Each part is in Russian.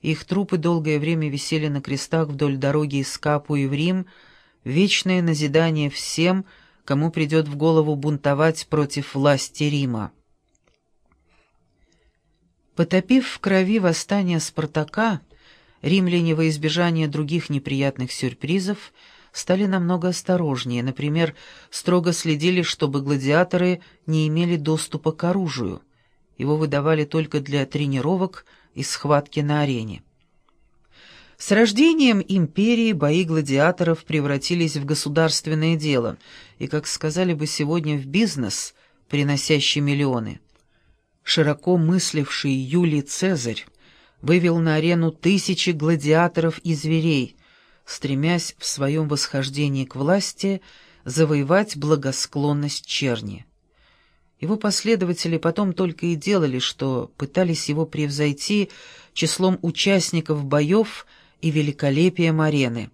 Их трупы долгое время висели на крестах вдоль дороги из Капуи в Рим, вечное назидание всем, кому придет в голову бунтовать против власти Рима. Потопив в крови восстание Спартака, римляне во избежание других неприятных сюрпризов стали намного осторожнее, например, строго следили, чтобы гладиаторы не имели доступа к оружию. Его выдавали только для тренировок и схватки на арене. С рождением империи бои гладиаторов превратились в государственное дело и, как сказали бы сегодня, в бизнес, приносящий миллионы. Широко мысливший Юлий Цезарь вывел на арену тысячи гладиаторов и зверей, стремясь в своем восхождении к власти завоевать благосклонность черни. Его последователи потом только и делали, что пытались его превзойти числом участников боев и великолепием арены.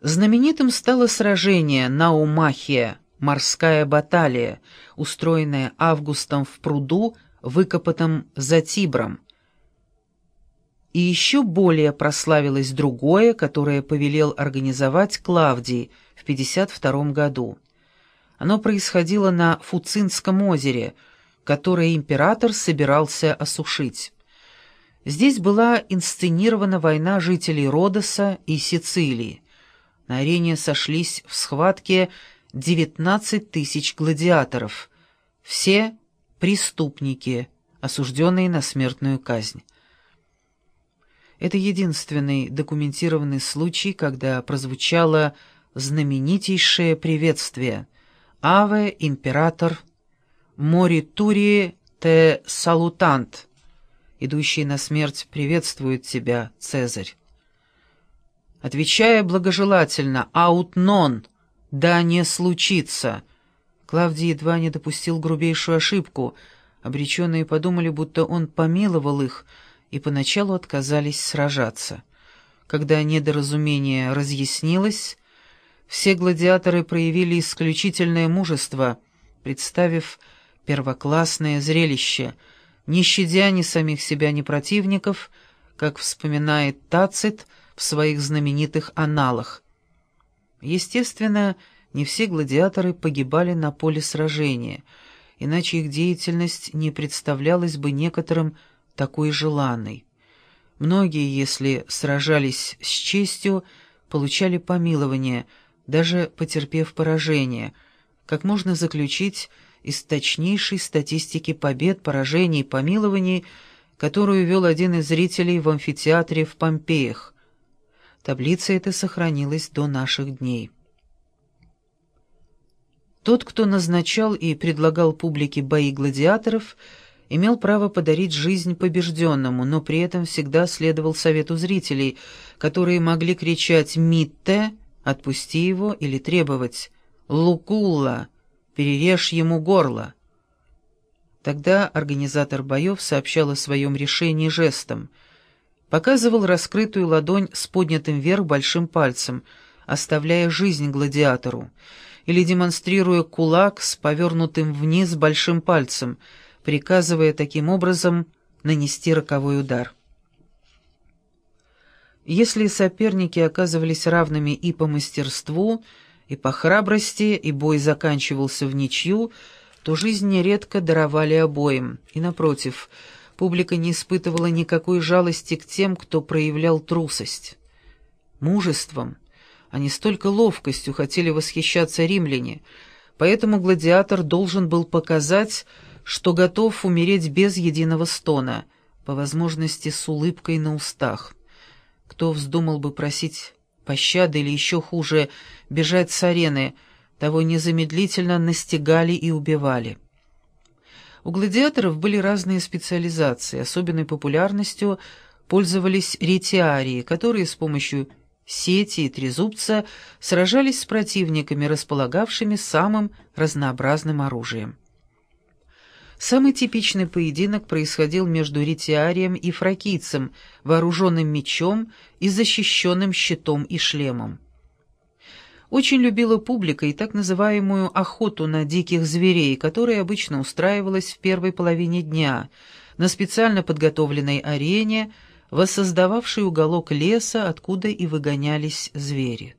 Знаменитым стало сражение Наумахия, морская баталия, устроенная Августом в пруду, выкопанном за Тибром. И еще более прославилось другое, которое повелел организовать Клавдий в 52 году. Оно происходило на Фуцинском озере, которое император собирался осушить. Здесь была инсценирована война жителей Родоса и Сицилии. На арене сошлись в схватке 19 тысяч гладиаторов, все преступники, осужденные на смертную казнь. Это единственный документированный случай, когда прозвучало знаменитейшее приветствие — Аве император Моритури те салутант. Идущий на смерть приветствует тебя, Цезарь. Отвечая благожелательно «Аут нон», «Да не случится», Клавдий едва не допустил грубейшую ошибку. Обреченные подумали, будто он помиловал их, и поначалу отказались сражаться. Когда недоразумение разъяснилось, все гладиаторы проявили исключительное мужество, представив первоклассное зрелище, не щадя ни самих себя, ни противников, как вспоминает Тацит в своих знаменитых аналах. Естественно, не все гладиаторы погибали на поле сражения, иначе их деятельность не представлялась бы некоторым такой желанной. Многие, если сражались с честью, получали помилование – даже потерпев поражение, как можно заключить из точнейшей статистики побед, поражений и помилований, которую вел один из зрителей в амфитеатре в Помпеях. Таблица эта сохранилась до наших дней. Тот, кто назначал и предлагал публике бои гладиаторов, имел право подарить жизнь побежденному, но при этом всегда следовал совету зрителей, которые могли кричать «Митте!» Отпусти его или требовать «Лукулла, перережь ему горло». Тогда организатор боев сообщал о своем решении жестом. Показывал раскрытую ладонь с поднятым вверх большим пальцем, оставляя жизнь гладиатору, или демонстрируя кулак с повернутым вниз большим пальцем, приказывая таким образом нанести роковой удар. Если соперники оказывались равными и по мастерству, и по храбрости, и бой заканчивался в ничью, то жизнь нередко даровали обоим, и, напротив, публика не испытывала никакой жалости к тем, кто проявлял трусость. Мужеством, а не столько ловкостью хотели восхищаться римляне, поэтому гладиатор должен был показать, что готов умереть без единого стона, по возможности с улыбкой на устах. Кто вздумал бы просить пощады или еще хуже, бежать с арены, того незамедлительно настигали и убивали. У гладиаторов были разные специализации, особенной популярностью пользовались ретиарии, которые с помощью сети и трезубца сражались с противниками, располагавшими самым разнообразным оружием. Самый типичный поединок происходил между ретиарием и фракийцем, вооруженным мечом и защищенным щитом и шлемом. Очень любила публика и так называемую охоту на диких зверей, которая обычно устраивалась в первой половине дня на специально подготовленной арене воссоздававший уголок леса, откуда и выгонялись звери.